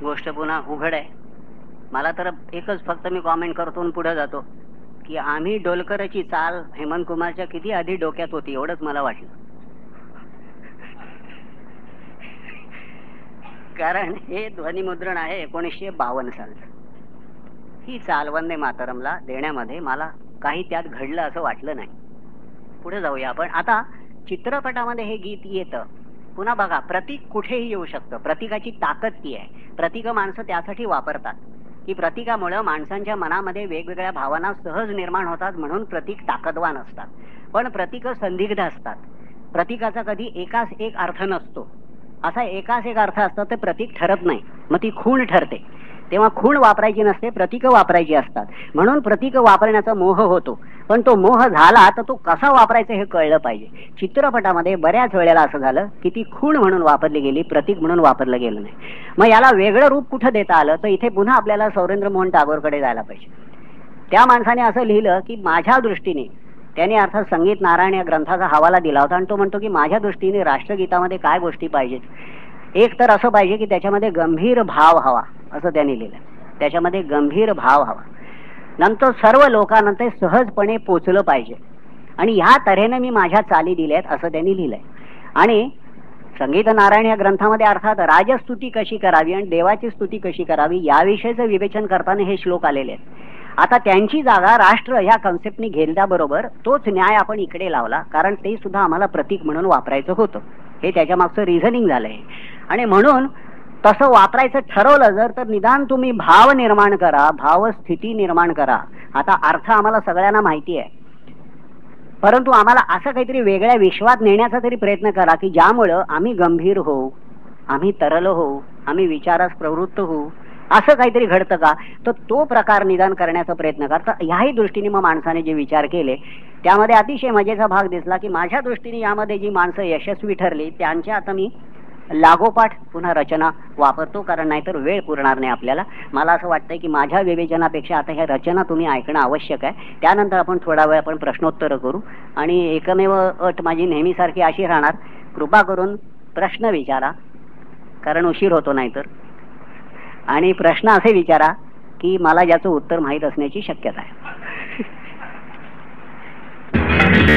गोष्ट पुन्हा उघड आहे. मला तर एकच फक्त मी कॉमेंट करतो पुढे जातो की आम्ही डोलकरची चाल हेमंत कुमारच्या किती आधी डोक्यात होती एवढंच मला वाटलं. कारण हे ध्वनिमुद्रण आहे एकोणीसशे बावन्न सालचं ही चाल वंदे मातरमला देण्यामध्ये मला काही त्यात घडलं असं वाटलं नाही. पुढे जाऊया आपण. आता चित्रपटामध्ये हे गीत येतं. पुन्हा बघा प्रतीक कुठेही येऊ शकतं. प्रतीकाची ताकद ती आहे. प्रतीक माणसं त्यासाठी वापरतात. की प्रतीकामुळं माणसांच्या मनामध्ये वेगवेगळ्या भावना सहज निर्माण होतात म्हणून प्रतीक ताकदवान असतात. पण प्रतीक संदिग्ध असतात. प्रतीकाचा कधी एकाच एक अर्थ नसतो. असा एकाच एक अर्थ असतो ते प्रतीक ठरत नाही. मग ती खूण ठरते. तेव्हा खूण वापरायची नसते प्रतीक वापरायची असतात. म्हणून प्रतीक वापरण्याचा मोह होतो. पण तो मोह झाला तर तो कसा वापरायचा हे कळलं पाहिजे. चित्रपटामध्ये बऱ्याच वेळेला असं झालं की ती खूण म्हणून वापरली गेली प्रतीक म्हणून वापरलं गेलं नाही. मग याला वेगळं रूप कुठं देता आलं? तर इथे पुन्हा आपल्याला सौरेंद्र मोहन टागोरकडे जायला पाहिजे. त्या माणसाने असं लिहिलं की माझ्या दृष्टीने त्याने अर्थात संगीत नारायण या ग्रंथाचा हवाला दिला होता आणि तो म्हणतो की माझ्या दृष्टीने राष्ट्रगीतामध्ये काय गोष्टी पाहिजेत? एक तर असं पाहिजे की त्याच्यामध्ये गंभीर भाव हवा. असं त्यांनी लिहिलं. त्याच्यामध्ये गंभीर भाव हवा. नंतर सर्व लोकांना ते सहजपणे पोचलं पाहिजे. आणि ह्या तऱ्हेनं मी माझ्या चाली दिल्यात असं त्यांनी लिहिलंय. आणि संगीत नारायण या ग्रंथामध्ये अर्थात राजस्तुती कशी करावी आणि देवाची स्तुती कशी करावी याविषयीचं विवेचन करताना हे श्लोक आलेले आहेत. आता त्यांची जागा राष्ट्र ह्या कन्सेप्टनी घेतल्याबरोबर तोच न्याय आपण इकडे लावला कारण ते सुद्धा आम्हाला प्रतीक म्हणून वापरायचं होतं. हे त्याच्या मागचं रिझनिंग झालंय. आणि म्हणून तसं वापरायचं ठरवलं जर तर निदान तुम्ही भाव निर्माण करा भावस्थिती निर्माण करा. आता अर्थ आम्हाला सगळ्यांना माहिती आहे. परंतु आम्हाला असं काहीतरी वेगळ्या विश्वात नेण्याचा तरी प्रयत्न करा की ज्यामुळं आम्ही गंभीर होऊ आम्ही तरल होऊ आम्ही विचारास प्रवृत्त होऊ असं काहीतरी घडतं का? तर तो प्रकार निदान करण्याचा प्रयत्न करता ह्याही दृष्टीने मग माणसाने जे विचार केले त्यामध्ये अतिशय मजेचा भाग दिसला की माझ्या दृष्टीने यामध्ये जी माणसं यशस्वी ठरली त्यांच्या आता मी लागोपाठ पुन्हा रचना वापरतो कारण नाहीतर वेळ पुरणार नाही आपल्याला. मला असं वाटतंय की माझ्या विवेचनापेक्षा आता ह्या रचना तुम्ही ऐकणं आवश्यक आहे. त्यानंतर आपण थोडा वेळ आपण प्रश्नोत्तर करू. आणि एकमेव अट माझी नेहमीसारखी अशी राहणार कृपा करून प्रश्न विचारा कारण उशीर होतो नाहीतर. आणि प्रश्न असे विचारा की मला ज्याचं उत्तर माहीत असण्याची शक्यता आहे.